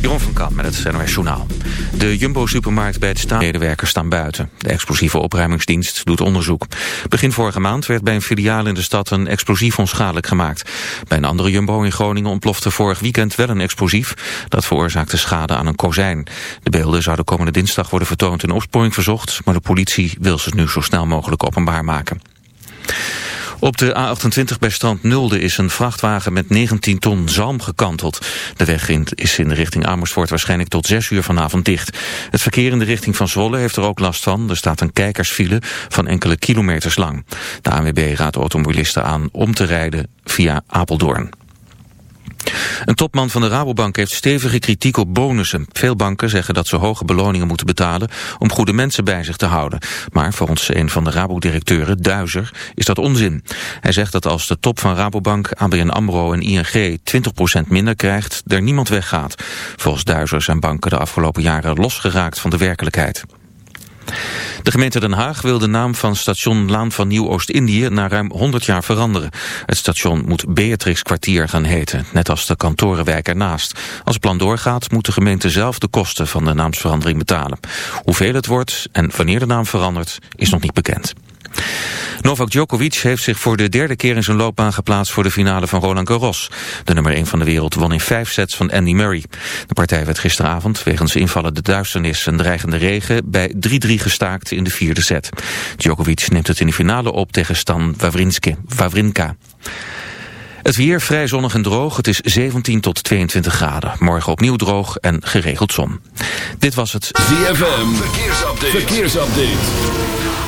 Jeroen van Kam met het NOS Journaal. De Jumbo-supermarkt bij het staatsmedewerkers staan buiten. De explosieve opruimingsdienst doet onderzoek. Begin vorige maand werd bij een filiaal in de stad een explosief onschadelijk gemaakt. Bij een andere Jumbo in Groningen ontplofte vorig weekend wel een explosief. Dat veroorzaakte schade aan een kozijn. De beelden zouden komende dinsdag worden vertoond in opsporing verzocht... maar de politie wil ze nu zo snel mogelijk openbaar maken. Op de A28 bij strand Nulde is een vrachtwagen met 19 ton zalm gekanteld. De weg is in de richting Amersfoort waarschijnlijk tot 6 uur vanavond dicht. Het verkeer in de richting van Zwolle heeft er ook last van. Er staat een kijkersfile van enkele kilometers lang. De ANWB raadt automobilisten aan om te rijden via Apeldoorn. Een topman van de Rabobank heeft stevige kritiek op bonussen. Veel banken zeggen dat ze hoge beloningen moeten betalen om goede mensen bij zich te houden. Maar volgens een van de Rabo-directeuren, Duizer, is dat onzin. Hij zegt dat als de top van Rabobank, ABN AMRO en ING 20% minder krijgt, er niemand weggaat. Volgens Duizer zijn banken de afgelopen jaren losgeraakt van de werkelijkheid. De gemeente Den Haag wil de naam van station Laan van Nieuw-Oost-Indië na ruim 100 jaar veranderen. Het station moet Beatrix Kwartier gaan heten, net als de kantorenwijk ernaast. Als het plan doorgaat moet de gemeente zelf de kosten van de naamsverandering betalen. Hoeveel het wordt en wanneer de naam verandert is nog niet bekend. Novak Djokovic heeft zich voor de derde keer in zijn loopbaan geplaatst voor de finale van Roland Garros. De nummer 1 van de wereld won in vijf sets van Andy Murray. De partij werd gisteravond wegens invallende duisternis en dreigende regen bij 3-3 gestaakt in de vierde set. Djokovic neemt het in de finale op tegen Stan Wawrinka. Het weer vrij zonnig en droog. Het is 17 tot 22 graden. Morgen opnieuw droog en geregeld zon. Dit was het ZFM. Verkeersupdate. Verkeersupdate.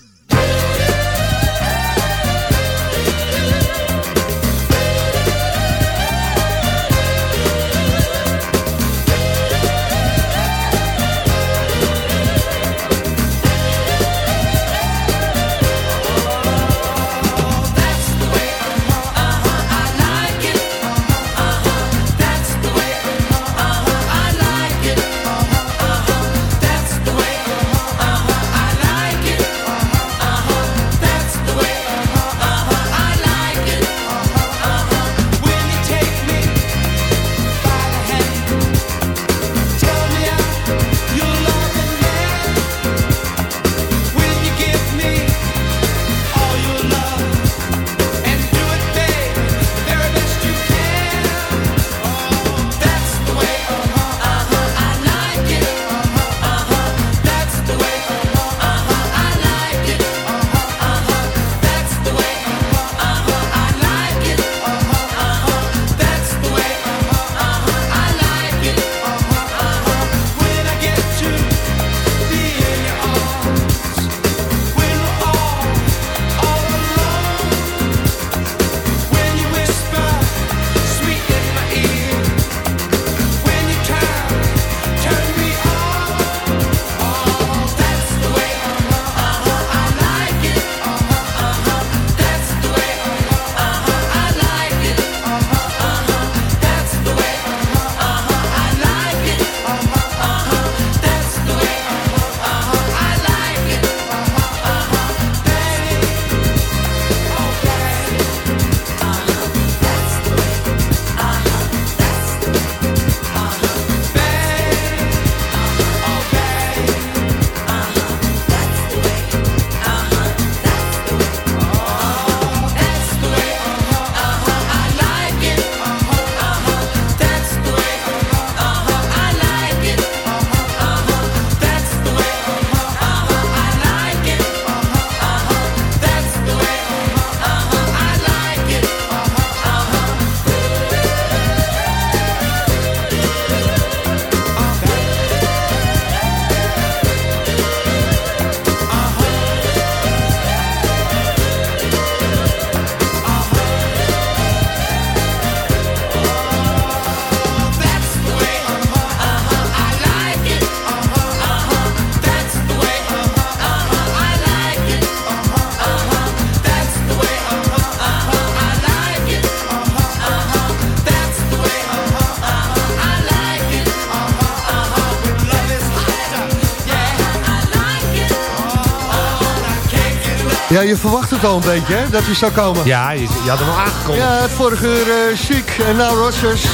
Ja, je verwacht het al een beetje, hè, dat hij zou komen. Ja, je, je had hem al aangekondigd. Ja, vorige uur uh, Chic en nou Rogers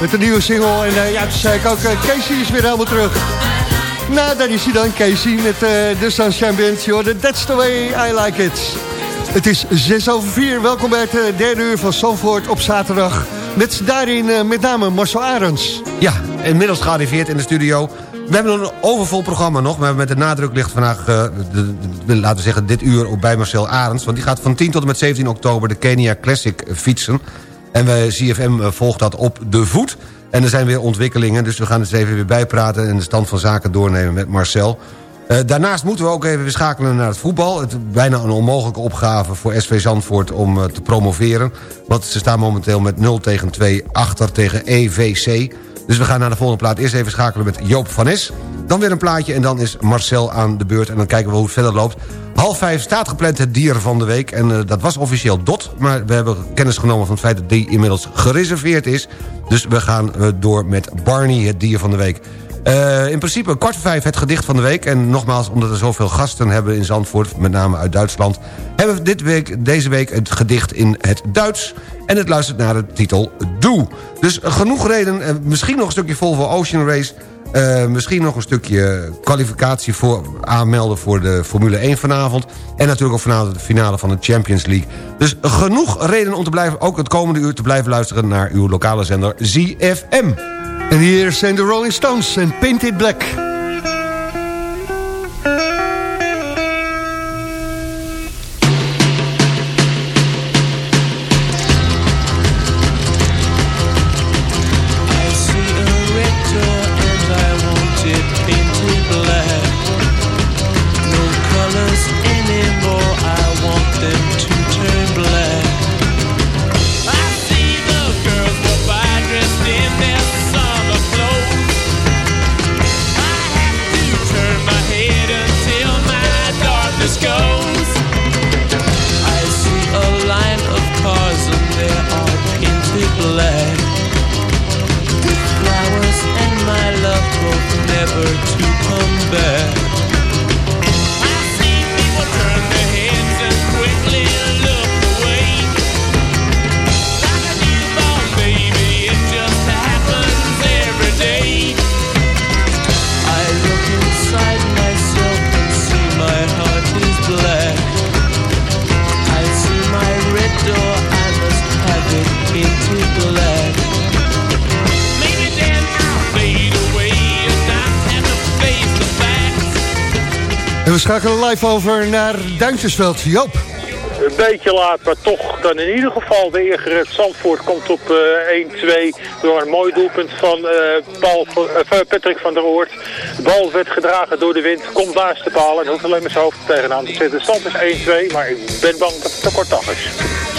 met een nieuwe single. En uh, ja, toen zei ik ook, uh, Casey is weer helemaal terug. Nou, daar is hij dan, Casey, met de Sunshine Band. Joh, that's the way I like it. Het is 6 over 4. Welkom bij het derde uur van Zandvoort op zaterdag. Met daarin met name Marcel Arends. Ja, inmiddels gearriveerd in de studio... We hebben een overvol programma nog, maar met de nadruk ligt vandaag, uh, de, laten we zeggen, dit uur bij Marcel Arends. Want die gaat van 10 tot en met 17 oktober de Kenia Classic fietsen. En wij, CFM eh, volgt dat op de voet. En er zijn weer ontwikkelingen, dus we gaan eens even weer bijpraten... en de stand van zaken doornemen met Marcel. Daarnaast moeten we ook even weer schakelen naar het voetbal. Het bijna een onmogelijke opgave voor SV Zandvoort om te promoveren. Want ze staan momenteel met 0 tegen 2 achter tegen EVC... Dus we gaan naar de volgende plaat. Eerst even schakelen met Joop van Es. Dan weer een plaatje en dan is Marcel aan de beurt. En dan kijken we hoe het verder loopt. Half vijf staat gepland het dier van de week. En uh, dat was officieel Dot. Maar we hebben kennis genomen van het feit dat die inmiddels gereserveerd is. Dus we gaan uh, door met Barney, het dier van de week. Uh, in principe kwart voor vijf het gedicht van de week. En nogmaals, omdat we zoveel gasten hebben in Zandvoort... met name uit Duitsland... hebben we dit week, deze week het gedicht in het Duits. En het luistert naar de titel Doe. Dus genoeg reden, uh, misschien nog een stukje Volvo Ocean Race... Uh, misschien nog een stukje kwalificatie voor aanmelden voor de Formule 1 vanavond. En natuurlijk ook vanavond de finale van de Champions League. Dus genoeg reden om te blijven, ook het komende uur te blijven luisteren... naar uw lokale zender ZFM. En hier zijn de Rolling Stones en Painted Black. Over naar Duintjesveld. Joop. Een beetje laat, maar toch dan in ieder geval de eergered Zandvoort komt op uh, eh, 1-2 door een mooi doelpunt van uh, Paul, uh, Patrick van der Oort. De bal werd gedragen door de wind, komt naast de paal en hoeft alleen met zijn hoofd tegenaan te zitten. De stand is 1-2, maar ik ben bang dat het te kort is.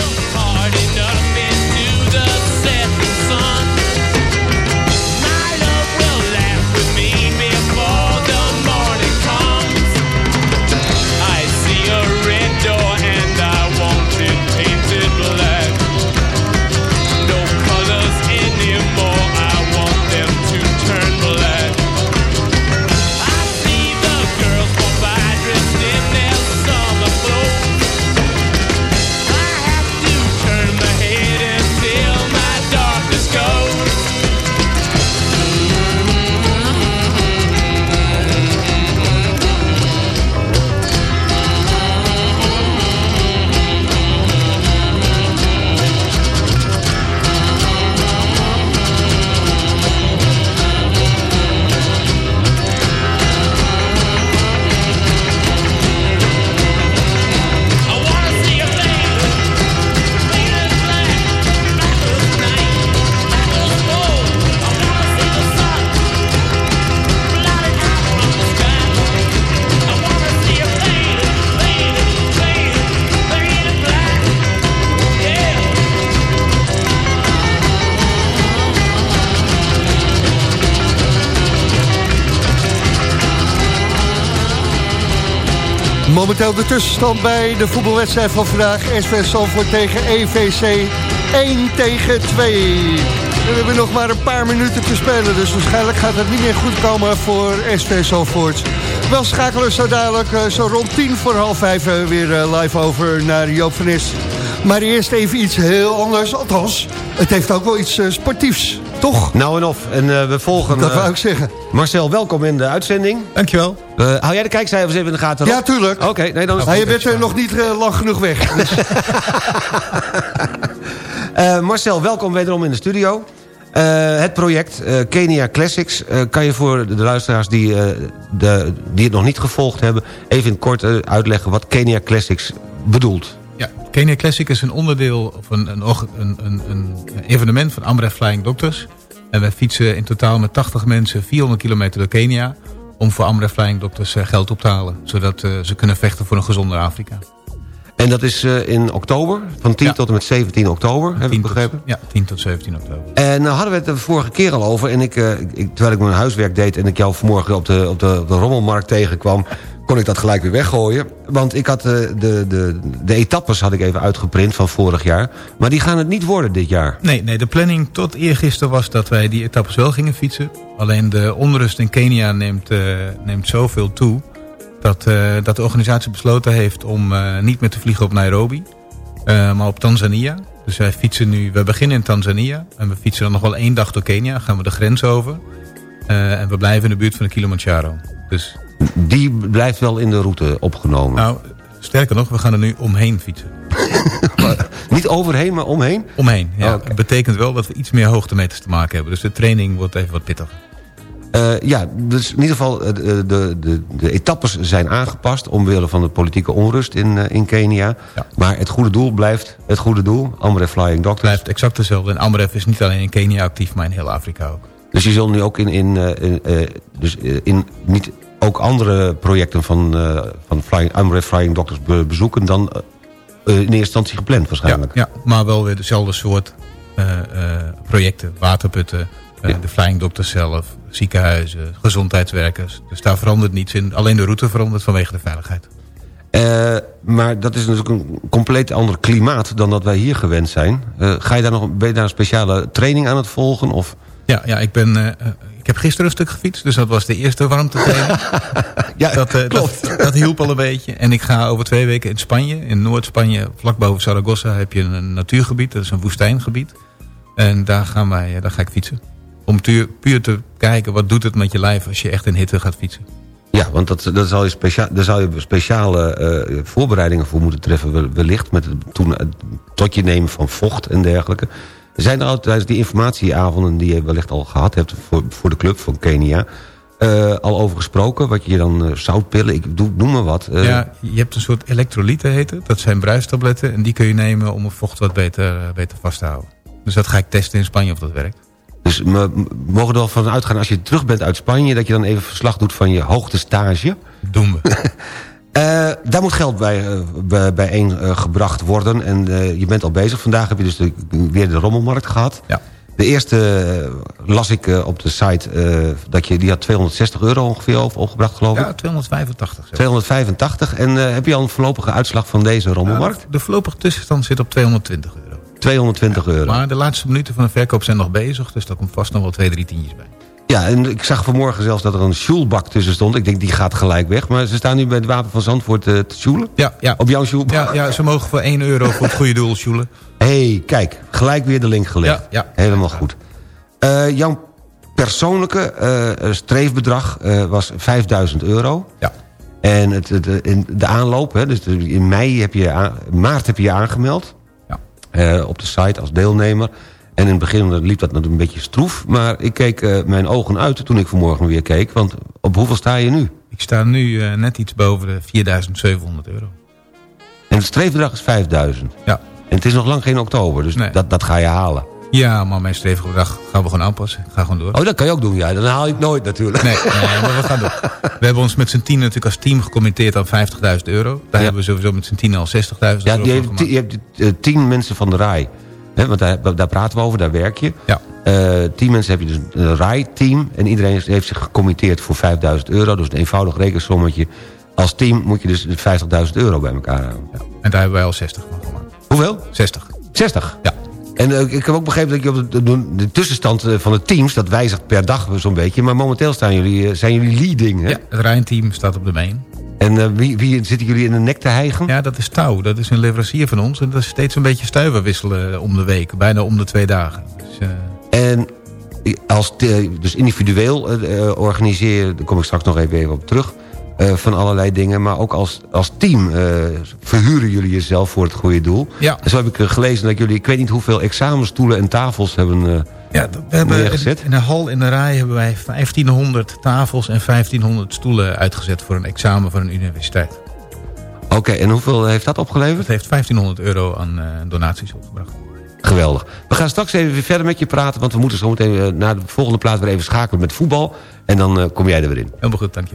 Momenteel de tussenstand bij de voetbalwedstrijd van vandaag. SV Salford tegen EVC 1 tegen 2. we hebben nog maar een paar minuten te spelen. Dus waarschijnlijk gaat het niet meer goed komen voor SV Zalvoort. Wel schakelen zo dadelijk, eh, zo rond tien voor half vijf... eh, weer eh, live over naar Joop van. Maar eerst even iets heel anders. Althans, het heeft ook wel iets sportiefs. Toch? Nou en of. En eh, we volgen... Dat eh, wou ik zeggen. Marcel, welkom in de uitzending. Dankjewel. Uh, hou jij de kijkcijfers even in de gaten? Rob? Ja, tuurlijk. Oké, nee, dan is Maar het je bent er nog niet lang genoeg weg. Dus Eh, Marcel, welkom wederom in de studio. Eh, het project eh, Kenia Classics. eh, kan je voor de luisteraars die, eh, de, die het nog niet gevolgd hebben... even in het kort uitleggen wat Kenia Classics bedoelt? Ja, Kenia Classic is een onderdeel of een, een, een, een, evenement van Amref Flying Doctors. En wij fietsen in totaal met 80 mensen 400 kilometer door Kenia... om voor Amref Flying Doctors eh, geld op te halen. Zodat eh, ze kunnen vechten voor een gezonder Afrika. En dat is eh, in oktober, van 10 Ja. tot en met 17 oktober, heb ik 10 tot- begrepen. ja, 10 tot 17 oktober. En nou hadden we het de vorige keer al over. En ik, ik, terwijl ik mijn huiswerk deed en ik jou vanmorgen op de, op de, op de rommelmarkt tegenkwam... kon ik dat gelijk weer weggooien. Want ik had eh, de, de, de etappes had ik even uitgeprint van vorig jaar. Maar die gaan het niet worden dit jaar. Nee, nee, de planning tot eergisteren was dat wij die etappes wel gingen fietsen. Alleen de onrust in Kenia neemt, eh, neemt zoveel toe... Dat, eh, dat de organisatie besloten heeft om niet meer te vliegen op Nairobi... maar op Tanzania. Dus wij fietsen nu, we beginnen in Tanzania... en we fietsen dan nog wel één dag door Kenia, gaan we de grens over... En we blijven in de buurt van de Kilimanjaro. Dus, Die blijft wel in de route opgenomen. nou, sterker nog, we gaan er nu omheen fietsen. Niet overheen, maar omheen. Omheen, ja. Oké. Dat betekent wel dat we iets meer hoogtemeters te maken hebben. Dus de training wordt even wat pittiger. Eh, ja, dus in ieder geval eh, de, de, de, etappes zijn aangepast... omwille van de politieke onrust in, eh, in Kenia. Ja. Maar het goede doel blijft het goede doel. Amref Flying Doctors. blijft exact hetzelfde. En Amref is niet alleen in Kenia actief, maar in heel Afrika ook. Dus je zult nu ook in, in, eh, eh, dus eh, in niet ook andere projecten van, van Flying, Amref Flying Doctors be- bezoeken... dan in eerste instantie gepland waarschijnlijk. ja, maar wel weer dezelfde soort projecten. Waterputten, Ja. de Flying Doctors zelf, ziekenhuizen, gezondheidswerkers. Dus daar verandert niets in. Alleen de route verandert vanwege de veiligheid. Maar dat is natuurlijk een compleet ander klimaat dan dat wij hier gewend zijn. Ga je daar nog, ben je daar een speciale training aan het volgen? Of? Ja, ja ik, ben, eh, eh, ik heb gisteren een stuk gefietst. Dus dat was de eerste warmtetraining. Ja, dat, eh, klopt. dat, dat hielp al een beetje. En ik ga over twee weken in Spanje, in Noord-Spanje, vlak boven Zaragoza, heb je een natuurgebied. Dat is een woestijngebied. En daar, gaan wij, daar ga ik fietsen. Om puur, puur te kijken, wat doet het met je lijf als je echt in hitte gaat fietsen. Ja, want dat, dat zal je specia daar zou je speciale voorbereidingen voor moeten treffen... wel- wellicht met het, toen, het tot je nemen van vocht en dergelijke. Zijn er al tijdens die informatieavonden die je wellicht al gehad hebt... voor, voor de club van Kenia... eh, al over gesproken, wat je dan eh, zoutpillen, ik doe, noem maar wat. eh, ja, je hebt een soort elektrolyten heet het. Dat zijn bruistabletten. En die kun je nemen om het vocht wat beter, beter vast te houden. Dus dat ga ik testen in Spanje of dat werkt. Dus we mogen er wel van uitgaan als je terug bent uit Spanje... dat je dan even verslag doet van je hoogtestage. Doen we. Eh, daar moet geld bij, eh, bij, bijeen gebracht worden. En eh, je bent al bezig. Vandaag heb je dus de- weer de rommelmarkt gehad. Ja. De eerste las ik op de site dat je die had 260 euro ongeveer over, opgebracht geloof ik. Ja, 285. zo. 285. En heb je al een voorlopige uitslag van deze rommelmarkt? De voorlopige tussenstand zit op 220 euro. 220 euro. Maar de laatste minuten van de verkoop zijn nog bezig. Dus daar komt vast nog wel twee, drie tientjes bij. Ja, en ik zag vanmorgen zelfs dat er een sjoelbak tussen stond. Ik denk, die gaat gelijk weg. Maar ze staan nu bij het Wapen van Zandvoort eh, te sjoelen. Ja, ja. Op jouw sjoelbak. Ja, ja, ze mogen voor 1 euro voor het goede doel sjoelen. hey, kijk, gelijk weer de link gelegd. Ja, ja. Helemaal goed. Eh, jouw persoonlijke eh, streefbedrag was 5000 euro. Ja. En het, de aanloop, hè, dus in mei heb je maart heb je je aangemeld. Ja. op de site als deelnemer. En in het begin liep dat natuurlijk een beetje stroef. Maar ik keek eh, mijn ogen uit toen ik vanmorgen weer keek. Want op hoeveel sta je nu? Ik sta nu eh, net iets boven de 4700 euro. En het streefbedrag is 5000. Ja. En het is nog lang geen oktober, dus Nee. dat, dat ga je halen. Ja, maar mijn streefgedrag gaan we gewoon aanpassen. Ik ga gewoon door. Oh, dat kan je ook doen, ja. Dan haal je het nooit natuurlijk. Nee, nee, maar we gaan door. We hebben ons met z'n tien natuurlijk als team gecommitteerd aan 50.000 euro. Daar Ja. hebben we sowieso met z'n tien al 60.000 Ja, euro je hebt eh, tien mensen van de RAI. Want daar, daar praten we over, daar werk je. Ja. Eh, tien mensen heb je dus een RAI-team. En iedereen heeft zich gecommitteerd voor 5000 euro. Dus een eenvoudig rekensommetje. Als team moet je dus 50.000 euro bij elkaar houden. Ja. En daar hebben wij al 60 van gemaakt. Hoeveel? 60. 60. Ja. En eh, ik heb ook begrepen dat je op de, de, de tussenstand eh, van de teams... dat wijzigt per dag zo'n beetje. Maar momenteel staan jullie, zijn jullie leading, hè? Ja, het Rijnteam staat op de main. En eh, wie, wie zitten jullie in de nek te hijgen? Ja, dat is Touw. Dat is een leverancier van ons. En dat is steeds een beetje stuiver wisselen om de week. Bijna om de twee dagen. Dus, eh, En als te- dus individueel eh, eh, organiseer je... daar kom ik straks nog even, op terug... eh, van allerlei dingen, maar ook als, als team eh, verhuren jullie jezelf voor het goede doel. Ja. En zo heb ik eh, gelezen dat jullie, ik weet niet hoeveel examenstoelen en tafels hebben eh, ja, we hebben in, de hal in de rij hebben wij 1500 tafels en 1500 stoelen uitgezet voor een examen voor een universiteit. Oké, en hoeveel heeft dat opgeleverd? Dat heeft 1500 euro aan eh, donaties opgebracht. Geweldig. We gaan straks even weer verder met je praten... want we moeten zo meteen eh, naar de volgende plaats weer even schakelen met voetbal. En dan eh, kom jij er weer in. Helemaal goed, dank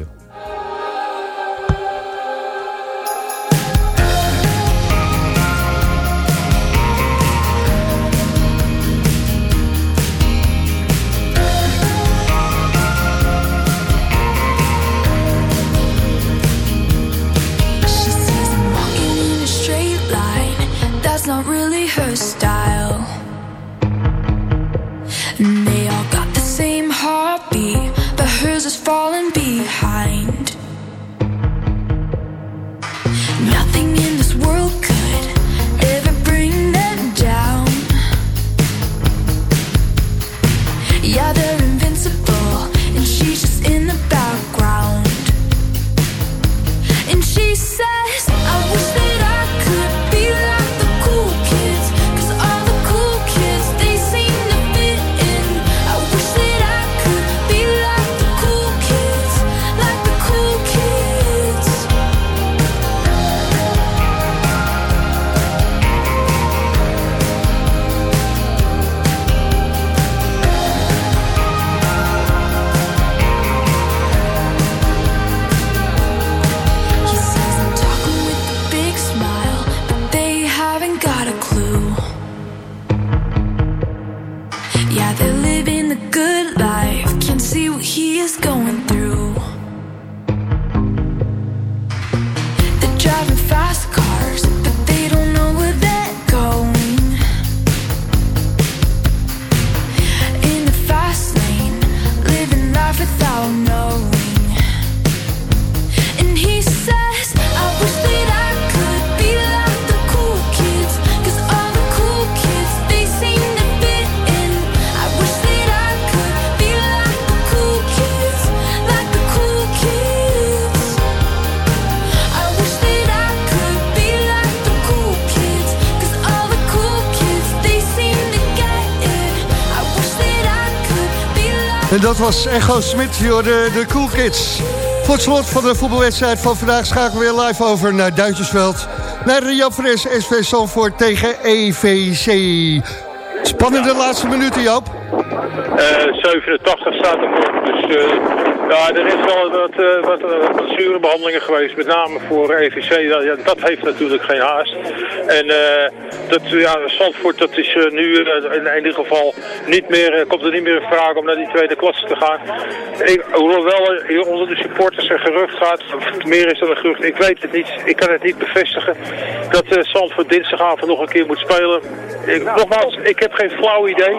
En dat was Echo Smit, de, de Cool Kids. Voor het slot van de voetbalwedstrijd van vandaag schakelen we weer live over naar Duintjesveld. Naar de SV Zandvoort tegen EVC. Spannende laatste minuten, Joop. Eh, 87 staat er voor. Dus eh, ja, er is wel wat, eh, wat, eh, wat zure behandelingen geweest. Met name voor EVC. Dat, dat heeft natuurlijk geen haast. En eh, dat, ja, Zandvoort dat is nu in ieder geval niet meer, komt er niet meer in vraag om naar die tweede klasse te gaan. Ik, hoewel er onder de supporters een gerucht gaat, meer is dan een gerucht, ik weet het niet. Ik kan het niet bevestigen dat Zandvoort dinsdagavond nog een keer moet spelen. Ik, nogmaals, ik heb geen flauw idee.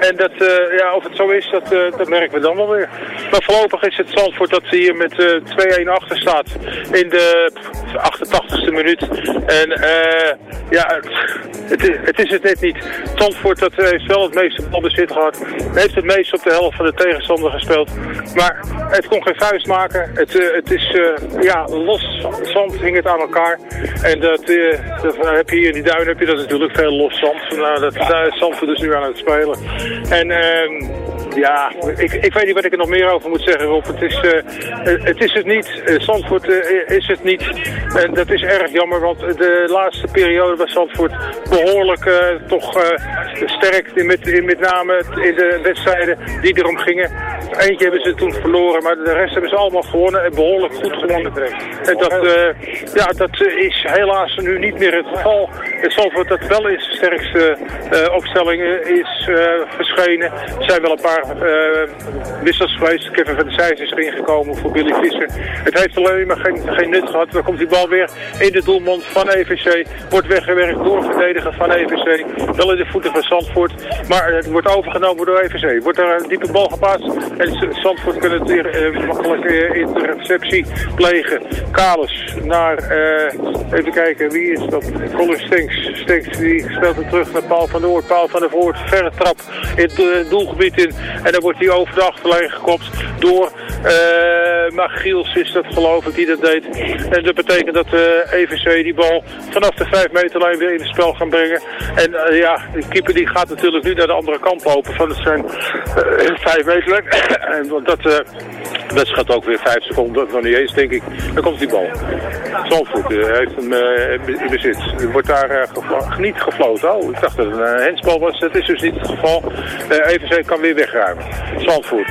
En dat, ja, of het zo is, dat, dat merken we dan wel weer. Maar voorlopig is het Zandvoort dat hier met eh 2-1 achter staat in de 88ste minuut. En eh, ja, het, het, is, het net niet. Zandvoort dat eh, heeft wel het meeste balbezit gehad. Heeft het meest op de helft van de tegenstander gespeeld. Maar het kon geen vuist maken. Het, het is, ja, los zand hing het aan elkaar. En dat, dat heb je hier in die duin heb je dat natuurlijk veel los zand. Nou, dat, daar Zandvoort dus nu aan het spelen. En ehm, ja, ik, ik weet niet wat ik er nog meer over moet zeggen, Is, eh, eh, het, is het niet. Eh, Zandvoort is het niet. En dat is erg jammer, want de laatste periode was Zandvoort behoorlijk eh, toch sterk. Met, met name in de wedstrijden die erom gingen. Eentje hebben ze toen verloren, maar de rest hebben ze allemaal gewonnen. En behoorlijk goed gewonnen. En dat, ja, dat is helaas nu niet meer het geval. Zandvoort dat wel in zijn sterkste opstelling is verschenen. Er zijn wel een paar wissels geweest. Kevin van Is erin gekomen voor Billy Visser. Het heeft alleen maar geen, geen nut gehad. Dan komt die bal weer in de doelmond van EVC. Wordt weggewerkt door verdediger van EVC. Wel in de voeten van Zandvoort. Maar het wordt overgenomen door EVC. Wordt er een diepe bal geplaatst. En Zandvoort kan het weer eh, makkelijk eh, in de receptie plegen. Kalis naar, eh, even kijken, wie is dat? Colin Stinks. Stinks die speelt het terug naar Paul van Oort. Paul van der Voort, verre trap in het eh, doelgebied in. En dan wordt hij over de achterlijn gekopt door uh, Magiels is dat geloof ik die dat deed. En dat betekent dat eh EVC die bal vanaf de 5 meterlijn weer in het spel gaan brengen. En eh, ja, de keeper die gaat natuurlijk nu naar de andere kant lopen van het zijn eh 5 meterlijn. en dat, eh, dat schat ook weer 5 seconden, nog niet eens denk ik. Dan komt die bal. Zandvoort eh, heeft hem eh, in bezit. Wordt daar eh, geflo- niet gefloten. Oh, ik dacht dat het een eh, hensbal was. Dat is dus niet het geval. Eh EVC kan weer wegruimen. Zandvoort.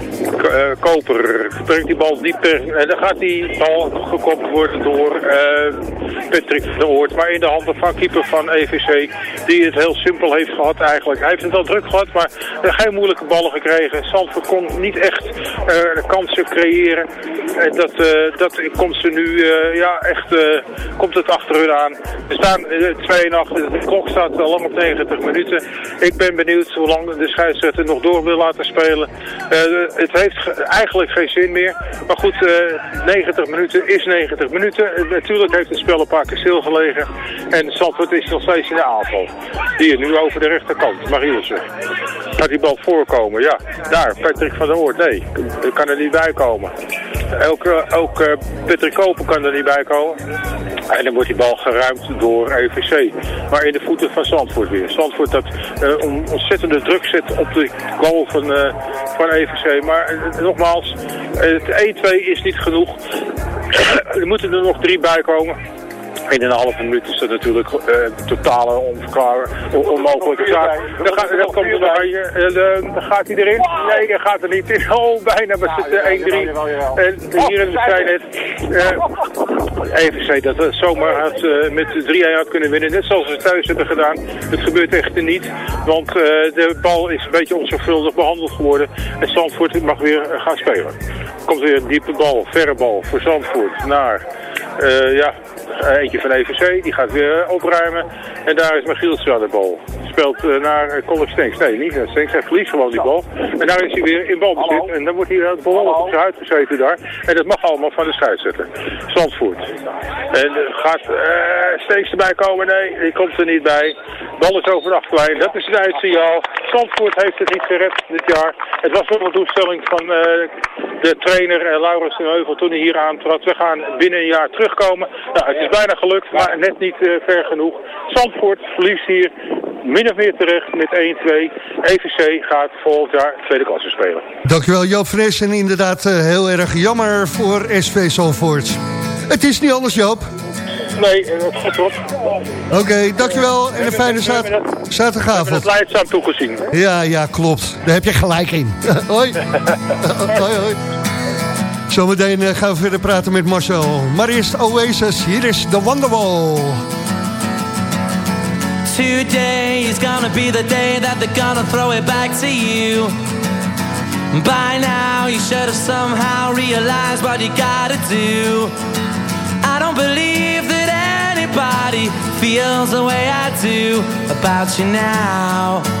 Koper brengt die bal diep per... En dan gaat die bal gekopt worden door eh, Patrick van der Oort. Maar in de handen van keeper van EVC. Die het heel simpel heeft gehad eigenlijk. Hij heeft het wel druk gehad, maar eh, geen moeilijke ballen gekregen. Zandvoort kon niet echt eh, kansen creëren. En dat, eh, dat komt ze nu, eh, ja echt, eh, komt het achter hun aan. We staan eh, 2 en 8. De klok staat al lang op 90 minuten. Ik ben benieuwd hoe lang de scheidsrechter nog door wil laten spelen. Eh, het heeft ge- eigenlijk geen zin meer. Maar goed, eh 90 minuten is 90 minuten. Eh, natuurlijk heeft het spel een paar keer stilgelegen. En Zandvoort is nog steeds in de aanval. Hier, nu over de rechterkant. Marielsen. Gaat die bal voorkomen? Ja. Daar, Patrick van der Oort. Nee, kan er niet bij komen. Ook, eh, ook eh, Patrick Koper kan er niet bij komen. En dan wordt die bal geruimd door EVC. Maar in de voeten van Zandvoort weer. Zandvoort dat eh, ontzettende druk zet op de goal van, eh, van EVC. Maar eh, nogmaals, het 1-2 is niet genoeg. er moeten er nog drie bij komen. In een halve minuut is dat natuurlijk eh totale onverklaar, on- onmogelijke zaak. Dan, gaat, dan komt er nog een, eh, eh, dan gaat hij erin. Nee, hij gaat er niet in. Oh, bijna was het eh, 1-3. En hier in de zijn het EVC dat het zomaar had, eh, met 3-1 had kunnen winnen. Net zoals ze thuis hebben gedaan. Het gebeurt echt niet. Want eh, de bal is een beetje onzorgvuldig behandeld geworden. En Zandvoort mag weer gaan spelen. Er komt weer een diepe bal, verre bal voor Zandvoort naar... eh, ja, eentje van EVC, die gaat weer eh, opruimen. En daar is aan de bal. Speelt eh, naar uh, Colin Stenks. Nee, niet naar Stenks. Hij verliest gewoon die bal. En daar is hij weer in balbezit. En dan wordt hij uh, behoorlijk op zijn huid gezeten daar. En dat mag allemaal van de scheidsrechter. Zandvoort. En eh, gaat eh Stenks erbij komen? Nee, die komt er niet bij. Bal is over de achterlijn. Dat is het eindsignaal. Zandvoort heeft het niet gered dit jaar. Het was wel een doelstelling van eh, de trainer eh, Laurens de Heuvel toen hij hier aantrad. We gaan binnen een jaar terugkomen. Nou, het is bijna gelukt, maar net niet eh, ver genoeg. Zandvoort verliest hier min of meer terecht met 1-2. EVC gaat volgend jaar tweede klasse spelen. Dankjewel Joop Fres en inderdaad eh, heel erg jammer voor SV Zalvoort. Het is niet anders Joop. Nee, eh, op. Oké, dankjewel en een fijne zat We hebben het zaterdagavond. leidzaam toegezien. Ja, ja, klopt. Daar heb je gelijk in. hoi. hoi, hoi. Zometeen eh, gaan we verder praten met Marcel. Maar eerst Oasis, hier is The Wonderwall. Today is gonna be the day that they're gonna throw it back to you. By now, you should have somehow realized what you gotta do. I don't believe that anybody feels the way I do about you now.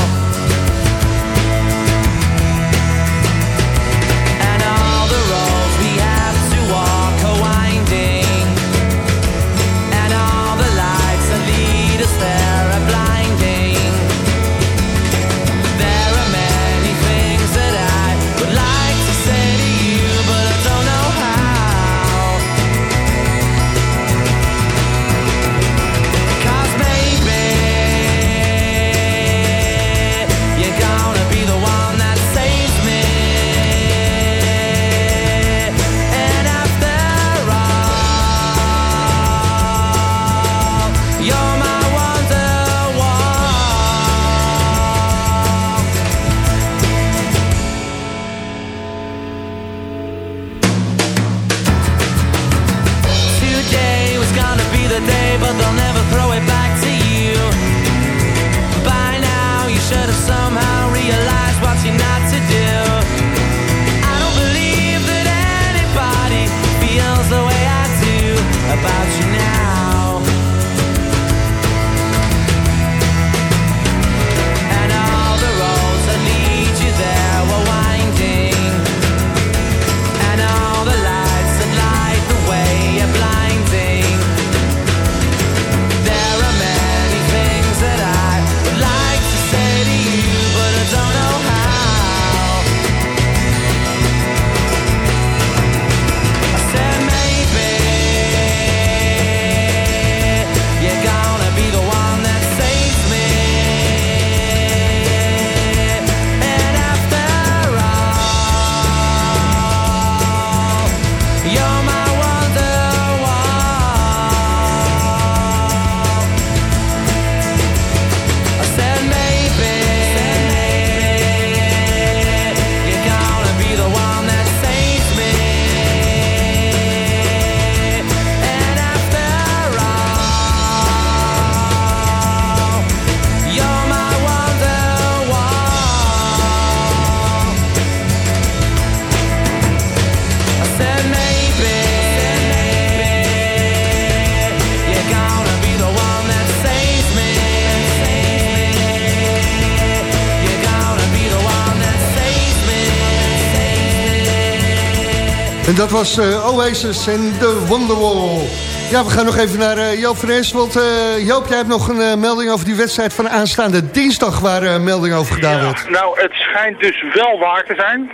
Dat was eh, Oasis en de Wonderwall. Ja, we gaan nog even naar eh, Joop Fres. Want eh, Joop, jij hebt nog een melding over die wedstrijd van aanstaande dinsdag... waar melding over gedaan Ja, wordt. nou, het schijnt dus wel waar te zijn.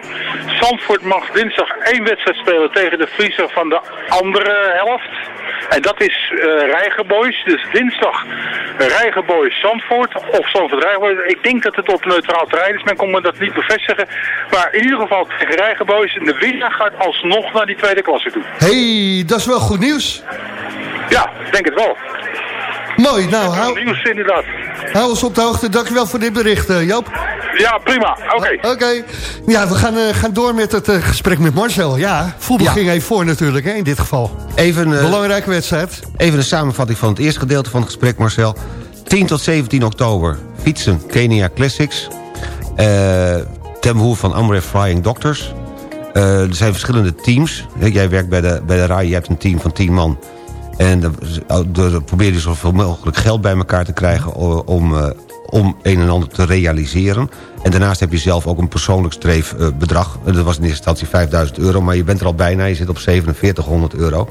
Zandvoort mag dinsdag één wedstrijd spelen tegen de verliezer van de andere helft. En dat is eh Rijgenboys. Dus dinsdag Rijgenboys Zandvoort of Zandvoort Rijgenboys. Ik denk dat het op neutraal terrein is. Men kon me dat niet bevestigen. Maar in ieder geval tegen Rijgenboys. En de winnaar gaat alsnog naar die tweede klasse toe. hey, dat is wel goed nieuws. Ja, ik denk het wel. Mooi, nou, hou, Nieuws inderdaad. hou ons op de hoogte. Dankjewel voor dit bericht, eh, Joop. Ja, prima. Oké. Oké. Ja, we gaan, eh, gaan door met het eh, gesprek met Marcel. Ja, voetbal Ja. ging even voor natuurlijk, hè, in dit geval. Even, eh, Belangrijke wedstrijd. even een samenvatting van het eerste gedeelte van het gesprek, Marcel. 10 tot 17 oktober fietsen Kenia Classics. Eh ten behoeve van Amref Flying Doctors. Eh, er zijn verschillende teams. Jij werkt bij de, bij de RAI, je hebt een team van 10 man. En probeer je zoveel mogelijk geld bij elkaar te krijgen... om, eh, om een en ander te realiseren. En daarnaast heb je zelf ook een persoonlijk streefbedrag. dat was in eerste instantie 5000 euro, maar je bent er al bijna. Je zit op 4700 euro.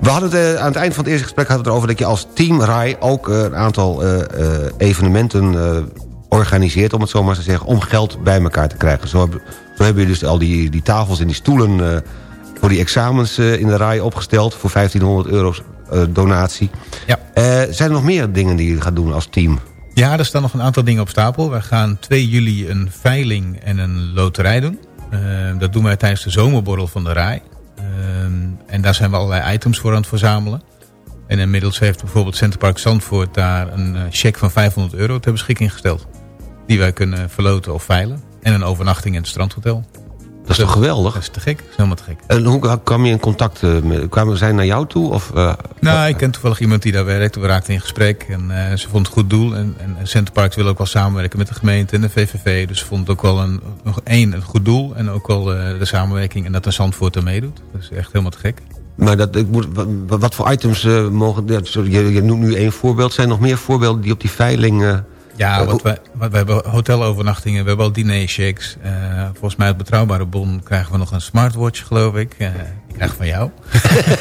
We hadden het, eh, aan het eind van het eerste gesprek hadden we erover... dat je als team RAI ook eh, een aantal eh, eh, evenementen eh, organiseert... om het zo maar te zeggen, om geld bij elkaar te krijgen. Zo, hebben- zo hebben jullie dus al die, die tafels en die stoelen... voor die examens eh, in de RAI opgesteld... voor 1500 euro eh, donatie. Ja. Eh, zijn er nog meer dingen die je gaat doen als team? Ja, er staan nog een aantal dingen op stapel. We gaan 2 juli een veiling en een loterij doen. Dat doen wij tijdens de zomerborrel van de RAI. Eh, en daar zijn we allerlei items voor aan het verzamelen. En inmiddels heeft bijvoorbeeld Centerpark Zandvoort daar een cheque van 500 euro ter beschikking gesteld. Die wij kunnen verloten of veilen. En een overnachting in het strandhotel. Dat is toch geweldig? Dat is te gek. Dat is helemaal te gek. En hoe kwam je in contact eh, met... kwamen zij naar jou toe? Of, eh, Nou, ik ken toevallig iemand die daar werkt. We raakten in gesprek en eh, ze vond het goed doel. En, en, en Centerparks wil ook wel samenwerken met de gemeente en de VVV. Dus ze vond het ook wel een, nog één, een goed doel. En ook wel de samenwerking en dat de Zandvoort er meedoet. Dat is echt helemaal te gek. Maar dat, ik moet, wat, wat voor items mogen... ja, sorry, je, je noemt nu één voorbeeld. Zijn er nog meer voorbeelden die op die veiling... Ja, wat wij, wat, we hebben hotelovernachtingen, we hebben al dinerchecks. Eh volgens mij uit Betrouwbare Bon krijgen we nog een smartwatch, geloof ik. Eh ik van jou.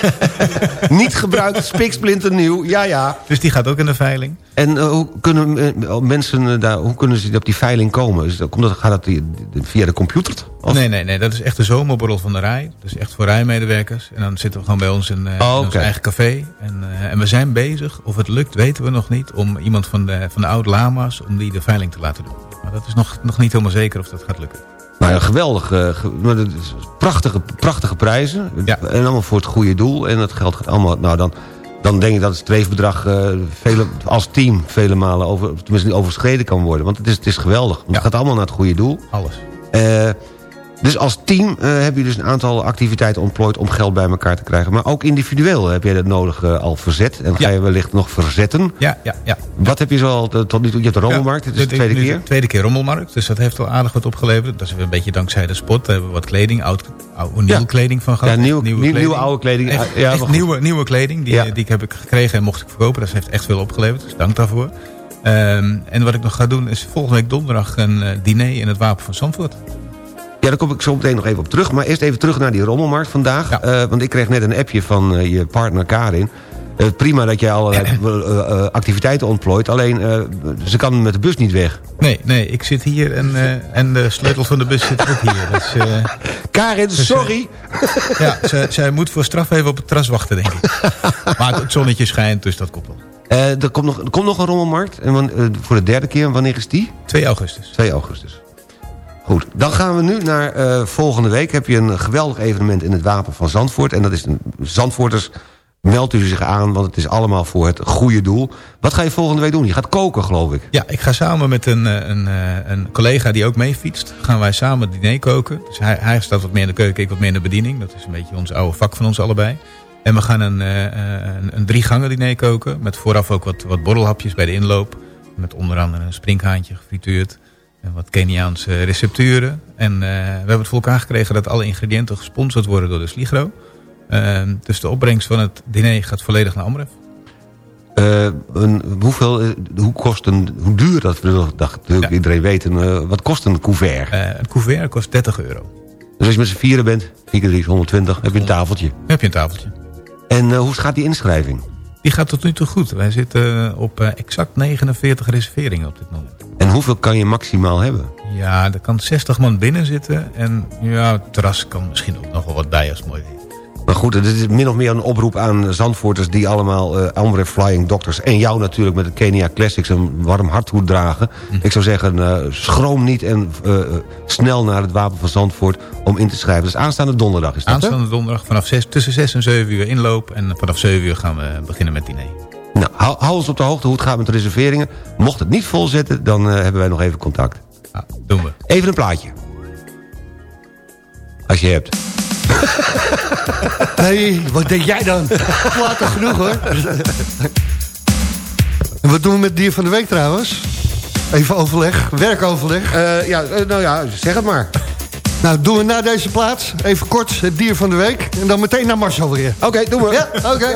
niet gebruikt, spiksplinter nieuw, ja ja. Dus die gaat ook in de veiling. En eh, hoe kunnen eh, mensen eh, daar, hoe kunnen ze op die veiling komen? Is dat, komt dat, gaat dat die- die- via de computer? Of? Nee, nee, nee. Dat is echt de zomerborrel van de RAI. Dus echt voor rijmedewerkers. En dan zitten we gewoon bij ons in, Oh, in ons eigen café. En, en we zijn bezig, of het lukt weten we nog niet... om iemand van de, van de oude lama's, om die de veiling te laten doen. Maar dat is nog, nog niet helemaal zeker of dat gaat lukken. Maar ge- maar dat is prachtige, prachtige prijzen. Ja. En allemaal voor het goede doel. En dat geld gaat allemaal... Nou, dan, dan denk ik dat het streefbedrag eh, vele, als team vele malen over, tenminste niet overschreden kan worden. Want het is, het is geweldig. Ja. Het gaat allemaal naar het goede doel. Alles. Eh, dus als team eh, heb je dus een aantal activiteiten ontplooid om geld bij elkaar te krijgen. Maar ook individueel heb jij dat nodig eh, al verzet. En ga Ja. je wellicht nog verzetten. Ja, ja, ja. Wat heb je zo al tot nu toe? Je hebt de rommelmarkt, dit is de tweede keer. tweede keer rommelmarkt. Dus dat heeft wel aardig wat opgeleverd. Dat is weer een beetje dankzij de sport. Daar hebben we wat kleding, oud, oud, nieuwe kleding van gehad. Ja, nieuw- Nieuwe nieuw- kleding. nieuwe oude kleding. Echt, Ja, echt nieuwe, nieuwe kleding. Die, Ja. die heb ik gekregen en mocht ik verkopen. Dat heeft echt veel opgeleverd. Dus dank daarvoor. Ehm, en wat ik nog ga doen is volgende week donderdag een eh, diner in het Wapen van Zandvoort. Ja, daar kom ik zo meteen nog even op terug. Maar eerst even terug naar die rommelmarkt vandaag. Ja. Eh, want ik kreeg net een appje van eh, je partner Karin. Eh, prima dat jij allerlei activiteiten ontplooit. Alleen, ze kan met de bus niet weg. Nee, nee, ik zit hier en, en de sleutel van de bus zit ook hier. Dus, Karin, sorry. ja, zij, zij moet voor straf even op het terras wachten, denk ik. Maar het zonnetje schijnt, dus dat komt wel. Er, komt nog, er komt nog een rommelmarkt. En voor de derde keer. Wanneer is die? 2 augustus. 2 augustus. Dan gaan we nu naar eh, volgende week. Heb je een geweldig evenement in het Wapen van Zandvoort. En dat is een Zandvoorters. Meld u zich aan, want het is allemaal voor het goede doel. Wat ga je volgende week doen? Je gaat koken, geloof ik. Ja, ik ga samen met een, eh, een, eh, een collega die ook mee fietst, gaan wij samen diner koken. Dus hij, hij staat wat meer in de keuken, ik wat meer in de bediening. Dat is een beetje ons oude vak van ons allebei. En we gaan een, een, een drie gangen diner koken. Met vooraf ook wat, wat borrelhapjes bij de inloop. Met onder andere een sprinkhaantje gefrituurd. Wat Keniaanse recepturen. En eh, we hebben het voor elkaar gekregen dat alle ingrediënten gesponsord worden door de Sligro. Eh, dus de opbrengst van het diner gaat volledig naar Amref. Eh, een, hoeveel, eh, hoe, kost een, hoe duur dat? Dat natuurlijk Ja. iedereen weten. wat kost een couvert? Een couvert kost 30 euro. Dus als je met z'n vieren bent, 4 keer 3 is 120, heb je een tafeltje. heb je een tafeltje. En hoe gaat die inschrijving? Die gaat tot nu toe goed. Wij zitten op eh, exact 49 reserveringen op dit moment. En hoeveel kan je maximaal hebben? Ja, er kan 60 man binnen zitten. En ja, het terras kan misschien ook nog wel wat bij als het mooi weer. Maar goed, dit is min of meer een oproep aan Zandvoorters... die allemaal Amref Flying Doctors en jou natuurlijk met de Kenia Classics... een warm hart dragen. Ik zou zeggen, eh, schroom niet en eh, snel naar het Wapen van Zandvoort... om in te schrijven. Dus aanstaande donderdag is dat, hè? Aanstaande donderdag vanaf 6, tussen 6 en 7 uur inloop. En vanaf 7 uur gaan we beginnen met diner. Nou, hou, hou ons op de hoogte hoe het gaat met de reserveringen. Mocht het niet vol zitten, dan hebben wij nog even contact. Ja, doen we. Even een plaatje. Als je hebt. Nee, wat deed jij dan? Later genoeg hoor. En wat doen we met dier van de week trouwens? Even overleg, werkoverleg. Eh, ja, eh, nou ja, zeg het maar. Nou, doen we na deze plaats even kort het dier van de week. En dan meteen naar Marcel weer. Oké, doen we. Ja, oké.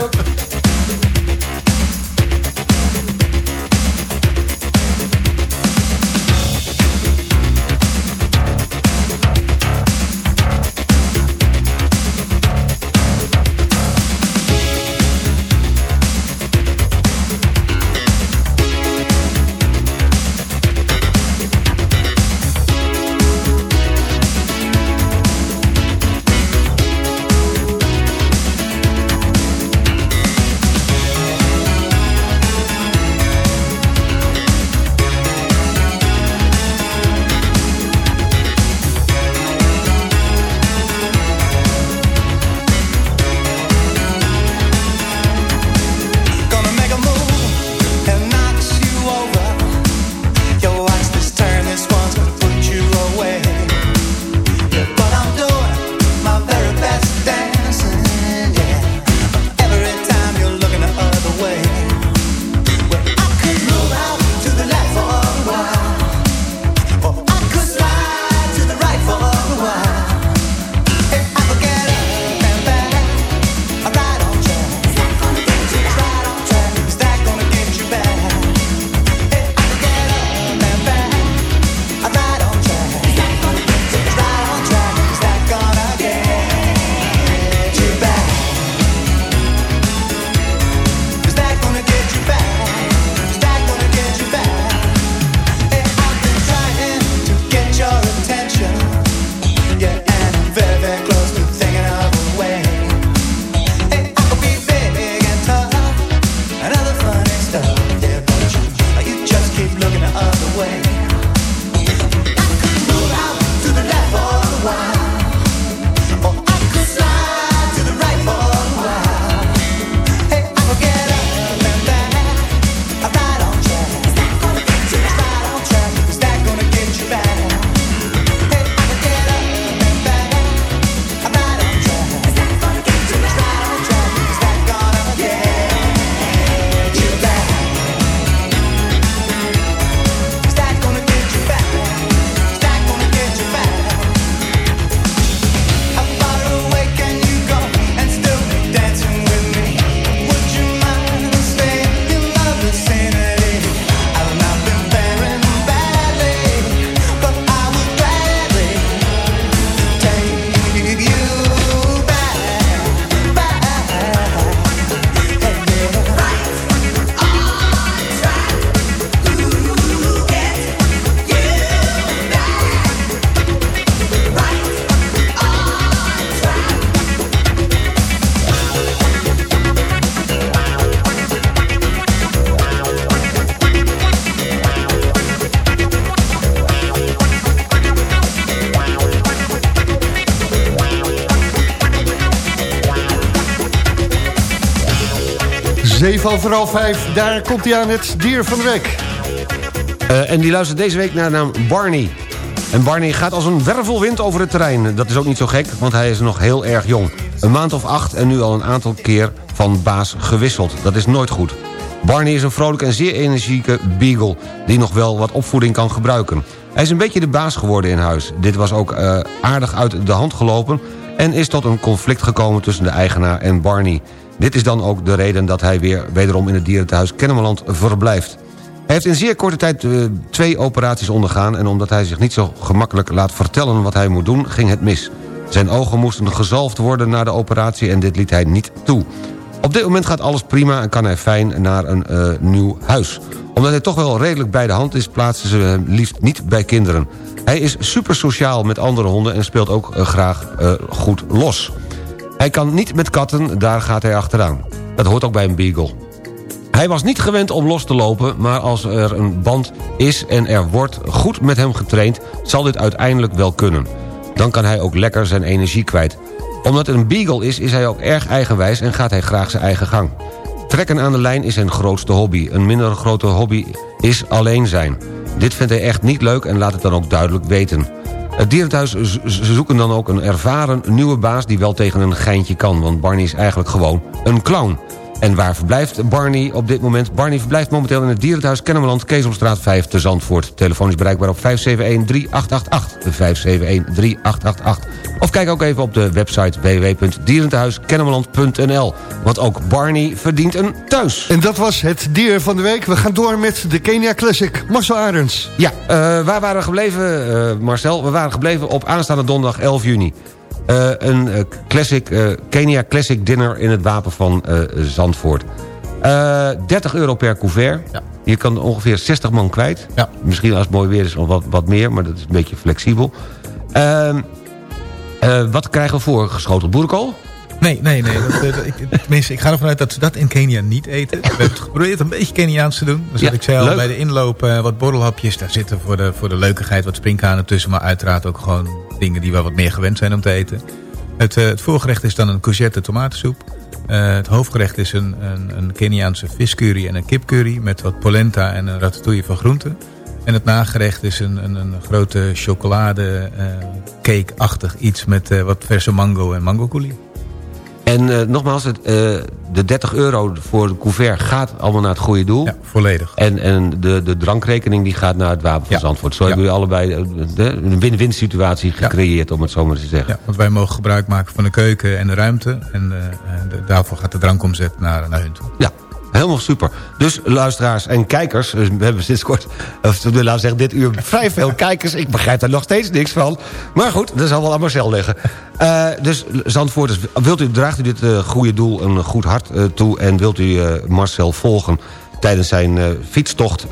Close Overal vijf, daar komt hij aan het dier van de week. Eh, en die luistert deze week naar de naam Barney. En Barney gaat als een wervelwind over het terrein. Dat is ook niet zo gek, want hij is nog heel erg jong. Een maand of acht en nu al een aantal keer van baas gewisseld. Dat is nooit goed. Barney is een vrolijk en zeer energieke beagle... die nog wel wat opvoeding kan gebruiken. Hij is een beetje de baas geworden in huis. Dit was ook eh, aardig uit de hand gelopen... en is tot een conflict gekomen tussen de eigenaar en Barney. Dit is dan ook de reden dat hij weer wederom in het dierentehuis Kennemerland verblijft. Hij heeft in zeer korte tijd eh, twee operaties ondergaan... en omdat hij zich niet zo gemakkelijk laat vertellen wat hij moet doen, ging het mis. Zijn ogen moesten gezalfd worden na de operatie en dit liet hij niet toe. Op dit moment gaat alles prima en kan hij fijn naar een eh, nieuw huis. Omdat hij toch wel redelijk bij de hand is... plaatsen ze hem liefst niet bij kinderen. Hij is super sociaal met andere honden en speelt ook eh, graag goed los. Hij kan niet met katten, daar gaat hij achteraan. Dat hoort ook bij een beagle. Hij was niet gewend om los te lopen, maar als er een band is en er wordt goed met hem getraind, zal dit uiteindelijk wel kunnen. Dan kan hij ook lekker zijn energie kwijt. Omdat een beagle is, is hij ook erg eigenwijs en gaat hij graag zijn eigen gang. Trekken aan de lijn is zijn grootste hobby. Een minder grote hobby is alleen zijn. Dit vindt hij echt niet leuk en laat het dan ook duidelijk weten. Het dierenthuis zoeken dan ook een ervaren nieuwe baas... die wel tegen een geintje kan, want Barney is eigenlijk gewoon een clown. En waar verblijft Barney op dit moment? Barney verblijft momenteel in het dierenthuis Kennemerland... Keesomstraat 5 te Zandvoort. Telefoon is bereikbaar op 571-3888. 571-3888. Of kijk ook even op de website www.dierentehuiskennemerland.nl. Want ook Barney verdient een thuis. En dat was het dier van de week. We gaan door met de Kenia Classic. Marcel Arends. Ja, eh, waar waren we gebleven, eh, Marcel? We waren gebleven op aanstaande donderdag 11 juni. Eh, een eh, classic, eh, Kenia Classic Dinner in het Wapen van Zandvoort. Eh 30 euro per couvert. Je kan ongeveer 60 man kwijt. Misschien als het mooi weer is nog wat, wat meer, maar dat is een beetje flexibel. Ehm, eh, wat krijgen we voor? Geschoten boerenkool? Nee, nee, nee. Dat, ik, tenminste, ik ga ervan uit dat ze dat in Kenia niet eten. We hebben het geprobeerd een beetje Keniaans te doen. Dus Ja, ik zei al, bij de inloop wat borrelhapjes. Daar zitten voor de, voor de leukigheid wat springkanen tussen. Maar uiteraard ook gewoon dingen die we wat meer gewend zijn om te eten. Het, eh, het voorgerecht is dan een courgette tomatensoep. Eh, het hoofdgerecht is een, een, een Keniaanse viscurry en een kipcurry... met wat polenta en een ratatouille van groenten. En het nagerecht is een, een, een grote chocolade eh, iets... met wat verse mango en mango coulis. En eh, nogmaals, het, eh, de 30 euro voor de couvert gaat allemaal naar het goede doel. Ja, volledig. En, en de, de drankrekening die gaat naar het Wapen van Zandvoort. Zo hebben jullie allebei eh, de- een win-win situatie gecreëerd, om het zo maar te zeggen. Ja, want wij mogen gebruik maken van de keuken en de ruimte. En de- daarvoor gaat de drankomzet naar, naar hun toe. Ja, helemaal super. Dus luisteraars en kijkers, eh, we hebben sinds kort, of we laten zeggen dit uur vrij veel kijkers. Ik begrijp daar nog steeds niks van. Maar goed, dat zal wel aan Marcel liggen. Eh, dus Zandvoorters, wilt u, draagt u dit eh, goede doel een goed hart eh, toe... en wilt u Marcel volgen tijdens zijn fietstocht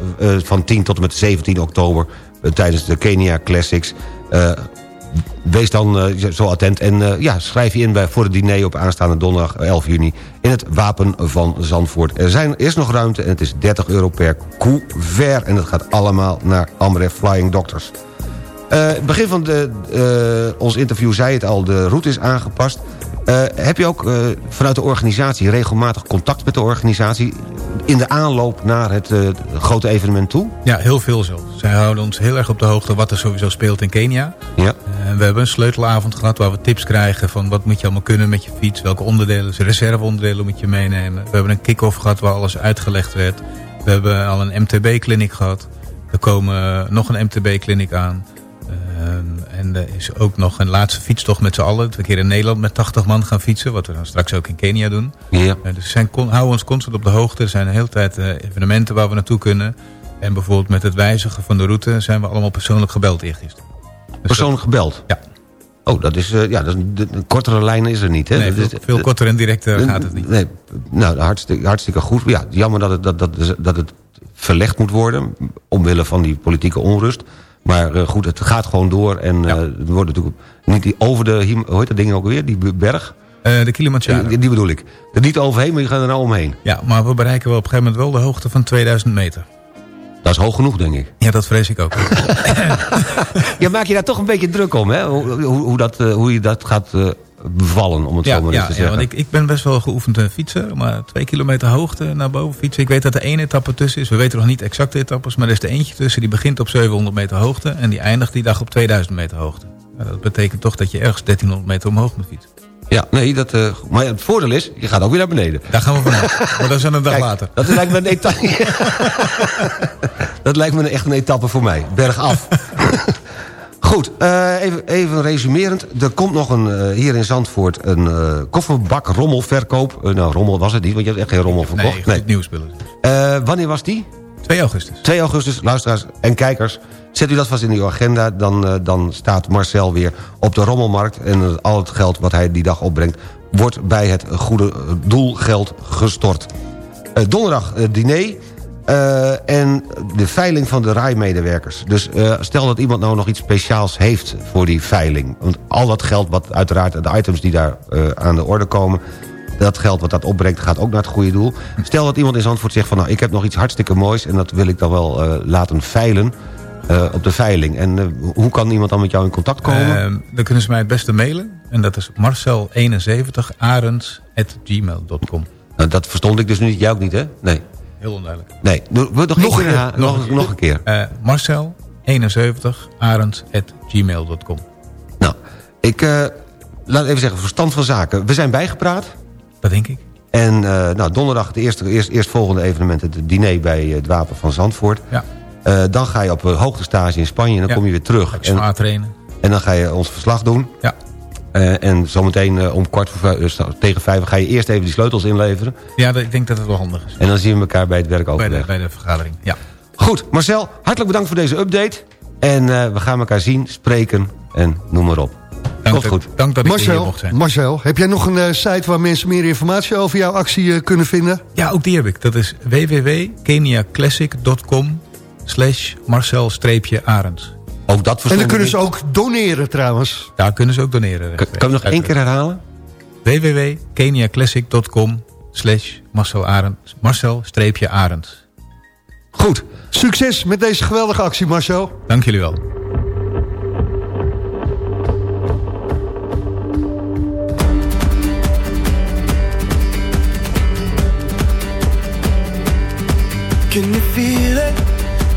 van 10 tot en met 17 oktober... tijdens de Kenia Classics... Wees dan eh, zo attent en eh, ja, schrijf je in bij, voor het diner op aanstaande donderdag 11 juni... in het Wapen van Zandvoort. Er zijn, is nog ruimte en het is 30 euro per couvert. En dat gaat allemaal naar Amref Flying Doctors. Eh, begin van de, ons interview zei het al, de route is aangepast. Heb je ook vanuit de organisatie regelmatig contact met de organisatie... in de aanloop naar het grote evenement toe? Ja, heel veel zo. Zij houden ons heel erg op de hoogte wat er sowieso speelt in Kenia. Ja. Eh, we hebben een sleutelavond gehad waar we tips krijgen van wat moet je allemaal kunnen met je fiets. Welke onderdelen, reserveonderdelen moet je meenemen. We hebben een kick-off gehad waar alles uitgelegd werd. We hebben al een MTB-kliniek gehad. Er komen nog een MTB-kliniek aan. Eh, en er is ook nog een laatste fietstocht met z'n allen. Twee keer in Nederland met 80 man gaan fietsen. Wat we dan straks ook in Kenia doen. Ja. Eh, dus zijn, houden ons constant op de hoogte. Er zijn een hele tijd eh, evenementen waar we naartoe kunnen. En bijvoorbeeld met het wijzigen van de route zijn we allemaal persoonlijk gebeld eergisteren. Persoonlijk gebeld? Ja. Oh, dat is, eh, ja, dat is, de, de kortere lijn is er niet, hè? Nee, veel, veel korter en directer Eh, gaat het niet. Nee, nou, hartstikke, hartstikke goed. Ja, jammer dat het, dat, dat, dat het verlegd moet worden... omwille van die politieke onrust. Maar eh, goed, het gaat gewoon door. En eh, er wordt natuurlijk niet die over de... Hoe heet dat ding ook weer? Die berg? De Kilimanjaro. Die, die bedoel ik. Er niet overheen, maar je gaat er nou omheen. Ja, maar we bereiken wel op een gegeven moment wel de hoogte van 2000 meter. Dat is hoog genoeg, denk ik. Ja, dat vrees ik ook. Ja, maak je daar toch een beetje druk om, hè? Hoe, hoe, hoe dat, eh, hoe je dat gaat eh, bevallen, om het Ja, zo maar eens ja, te ja, zeggen. want ik, ik ben best wel geoefend eh, fietser. Maar twee kilometer hoogte naar boven fietsen. Ik weet dat er één etappe tussen is. We weten nog niet exact de etappes. Maar er is er eentje tussen. Die begint op 700 meter hoogte. En die eindigt die dag op 2000 meter hoogte. Ja, dat betekent toch dat je ergens 1300 meter omhoog moet fietsen. Ja, nee, dat, eh, maar het voordeel is, je gaat ook weer naar beneden. Daar gaan we vanuit. maar dat is dan een dag Kijk, later. Dat lijkt me een etappe. dat lijkt me echt een etappe voor mij. Bergaf. Goed, eh, even, even resumerend. Er komt nog een, eh, hier in Zandvoort een eh, kofferbak rommelverkoop. Nou, rommel was het niet, want je hebt echt geen rommel verkocht. Nee, goed nieuwspullen. Eh, wanneer was die? 2 augustus. 2 augustus, luisteraars en kijkers. Zet u dat vast in uw agenda, dan, eh, dan staat Marcel weer op de rommelmarkt... en al het geld wat hij die dag opbrengt... wordt bij het goede eh, doelgeld gestort. Eh, donderdag diner... en de veiling van de rijmedewerkers. Dus stel dat iemand nou nog iets speciaals heeft voor die veiling. Want al dat geld, wat uiteraard de items die daar aan de orde komen... dat geld wat dat opbrengt gaat ook naar het goede doel. Stel dat iemand in Zandvoort zegt van... nou, ik heb nog iets hartstikke moois... en dat wil ik dan wel laten veilen eh, op de veiling. En eh, hoe kan iemand dan met jou in contact komen? Ehm, dan kunnen ze mij het beste mailen. En dat is marcel71arends.gmail.com. Nou, dat verstond ik dus niet. Jij ook niet, hè? Nee. Heel onduidelijk. Nee, doe- wil nog, nog, een keer, nog, nog een keer. Eh, Marcel71arends.gmail.com. Nou, ik eh, laat even zeggen, verstand van zaken. We zijn bijgepraat. Dat denk ik. En eh, nou, donderdag het eerste, eerst, eerstvolgende evenement, het diner bij eh, het Wapen van Zandvoort. Ja. Eh, dan ga je op eh, hoogtestage in Spanje en dan Ja. kom je weer terug. Ga ik zwaar trainen. En dan ga je ons verslag doen. Ja. Eh, en zometeen eh, om kwart voor vijf, sta- tegen vijf ga je eerst even die sleutels inleveren. Ja, dat- ik denk dat het wel handig is. En dan zien we elkaar bij het werk Bij de, overleg. bij de vergadering, ja. Goed, Marcel, hartelijk bedankt voor deze update. En eh, we gaan elkaar zien, spreken en noem maar op. Dank Komt dat- goed. Dank dat ik hier mocht zijn. Marcel, heb jij nog een site waar mensen meer informatie over jouw actie kunnen vinden? Ja, ook die heb ik. Dat is www.keniaclassic.com slash Marcel-Arends. Ook dat En dan kunnen ze ook doneren trouwens. Daar kunnen ze ook doneren. Kan, kan je nog één keer herhalen? www.keniaclassic.com slash. Marcel-Arends. Goed, succes met deze geweldige actie Marcel. Dank jullie wel. Can you feel it?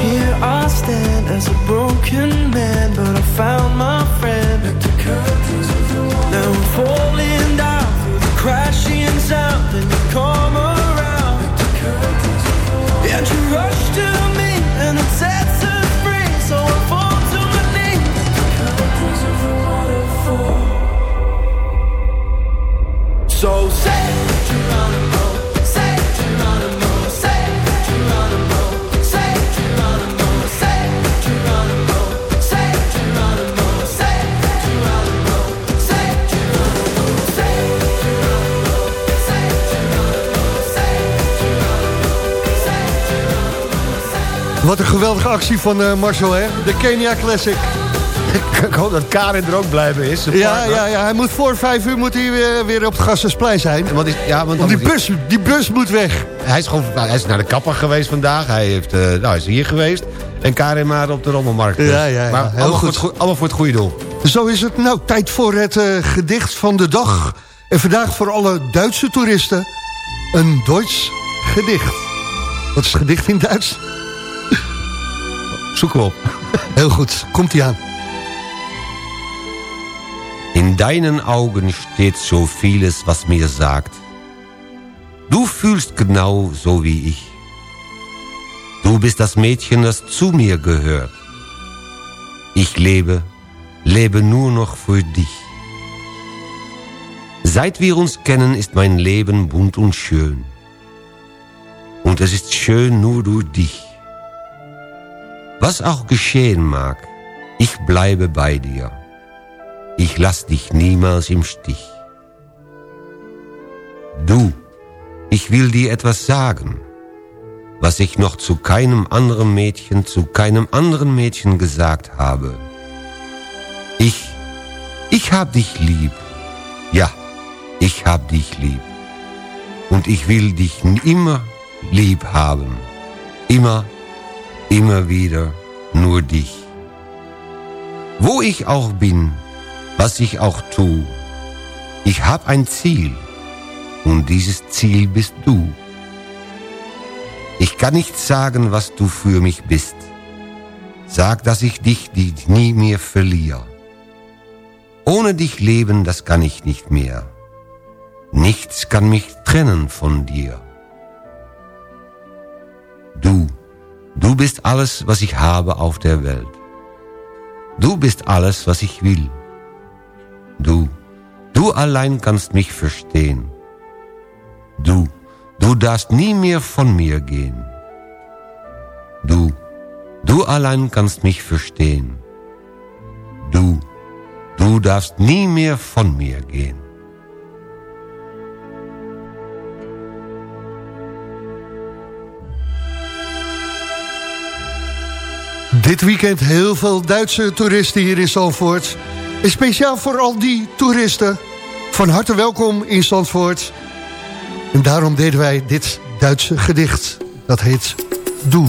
here I stand as a broken man, but I found my friend. Wat een geweldige actie van eh, Marcel, hè? De Kenia Classic. Ik hoop dat Karin er ook blij mee is. Ja, ja, ja, hij moet voor vijf uur moet hij weer, weer op het Gassersplein zijn. Want die, ja, want Want die bus, die bus moet weg. hij, is gewoon, hij is naar de kapper geweest vandaag. Hij, heeft, eh, nou, hij is hier geweest. En Karin maar op de rommelmarkt. Dus. Ja, ja, ja. Maar Heel allemaal, Voor goed. het, goe- allemaal voor het goede doel. Zo is het. Nou, tijd voor het eh, gedicht van de dag. En vandaag voor alle Duitse toeristen een Duits gedicht. Wat is het gedicht in Duits? Zoeken we op. Heel goed, komt-ie aan. In deinen Augen steht so vieles, was mir sagt. Du fühlst genau so wie ich. Du bist das Mädchen, das zu mir gehört. Ich lebe, lebe nur noch für dich. Seit wir uns kennen, ist mein Leben bunt und schön. Und es ist schön nur durch dich. Was auch geschehen mag, ich bleibe bei dir. Ich lass dich niemals im Stich. Du, ich will dir etwas sagen, was ich noch zu keinem anderen Mädchen, zu keinem anderen Mädchen gesagt habe. Ich, ich hab dich lieb. Ja, ich hab dich lieb. Und ich will dich immer lieb haben. Immer, immer wieder nur dich. Wo ich auch bin, was ich auch tu, ich hab ein Ziel und dieses Ziel bist du. Ich kann nicht sagen, was du für mich bist. Sag, dass ich dich nie mehr verliere. Ohne dich leben, das kann ich nicht mehr. Nichts kann mich trennen von dir. Du, du bist alles, was ich habe auf der Welt. Du bist alles, was ich will. Du, du allein kannst mich verstehen. Du, du darfst nie mehr von mir gehen. Du, du allein kannst mich verstehen. Du, du darfst nie mehr von mir gehen. Dit weekend heel veel Duitse toeristen hier in Zandvoort. En speciaal voor al die toeristen. Van harte welkom in Zandvoort. En daarom deden wij dit Duitse gedicht. Dat heet Doe.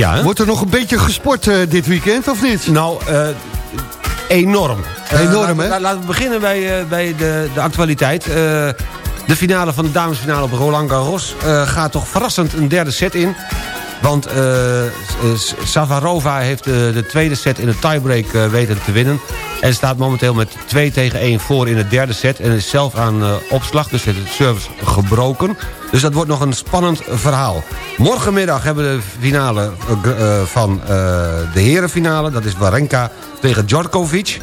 Ja, Wordt er nog een beetje gesport eh, dit weekend, of niet? Nou, eh, enorm. Eh, Enorm, laten, hè? Laten we beginnen bij, bij de, de actualiteit. De finale van de damesfinale op Roland Garros gaat toch verrassend een derde set in. Want eh, Savarova heeft de, de tweede set in de tiebreak eh, weten te winnen. En staat momenteel met 2 tegen 1 voor in de derde set. En is zelf aan eh, opslag, dus heeft de service gebroken. Dus dat wordt nog een spannend verhaal. Morgenmiddag hebben we de finale eh, eh, van eh, de herenfinale. Dat is Warenka tegen Djokovic.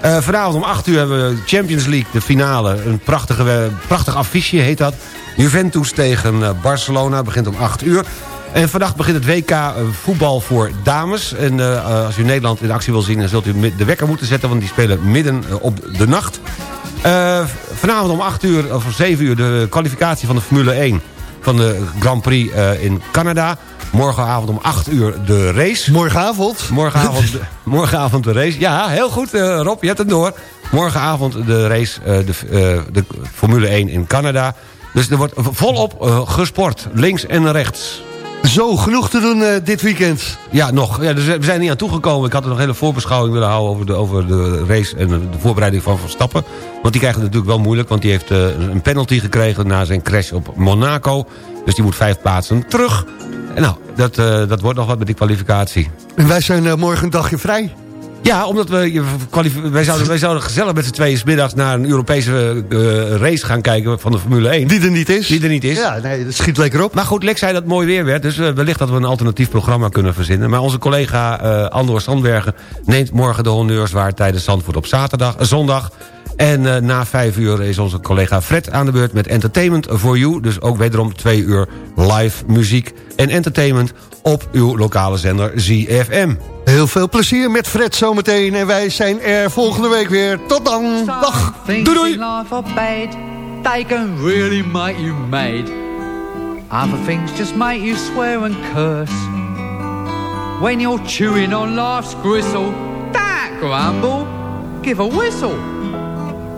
Eh, vanavond om 8 uur hebben we Champions League, de finale. Een prachtige, prachtig affiche heet dat. Juventus tegen eh, Barcelona, begint om 8 uur. En vandaag begint het WK eh, voetbal voor dames. En eh, eh, als u Nederland in actie wil zien... dan zult u de wekker moeten zetten... want die spelen midden op de nacht. Vanavond om 8 uur, of om 7 uur... de kwalificatie van de Formule 1 van de Grand Prix in Canada. Morgenavond om 8 uur de race. Morgenavond? Morgenavond, de- morgenavond de race. Ja, heel goed Rob, je hebt het door. Morgenavond de race, de, de Formule 1 in Canada. Dus er wordt volop gesport, links en rechts. Zo, genoeg te doen eh, dit weekend. Ja, nog. Ja, dus we zijn niet aan toegekomen. Ik had er nog een hele voorbeschouwing willen houden... over de, over de race en de voorbereiding van Verstappen. Want die krijgt het natuurlijk wel moeilijk... want die heeft eh, een penalty gekregen na zijn crash op Monaco. Dus die moet vijf plaatsen terug. En nou, dat, eh, dat wordt nog wat met die kwalificatie. En wij zijn eh, morgen een dagje vrij. Ja, omdat we, wij, zouden, wij zouden gezellig met z'n tweeën middags naar een Europese eh, race gaan kijken van de Formule 1. Die er niet is. Die er niet is. Ja, nee, dat schiet lekker op. Maar goed, Lex zei dat het mooi weer werd. Dus eh, wellicht dat we een alternatief programma kunnen verzinnen. Maar onze collega eh Andor Sandbergen neemt morgen de honneurs waar tijdens Zandvoort op zaterdag, zondag. En eh, na vijf uur is onze collega Fred aan de beurt met Entertainment for You. Dus ook wederom twee uur live muziek en entertainment op uw lokale zender ZFM. Heel veel plezier met Fred zometeen. En wij zijn er volgende week weer. Tot dan. Dag. Doei doei. They can really make you mad. Other things just make you swear and curse. When you're chewing on life's gristle, don't grumble, give a whistle.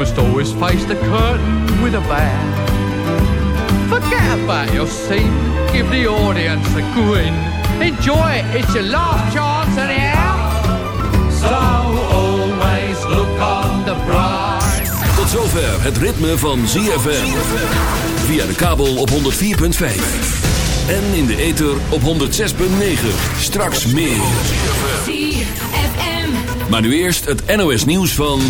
must always face the curtain with a bow. Forget about your scene, give the audience a grin. Enjoy it, it's your last chance anyhow. So always look on the bright Tot zover het ritme van ZFM. Via de kabel op 104.5. En in de ether op 106.9. Straks meer. Maar nu eerst het NOS nieuws van...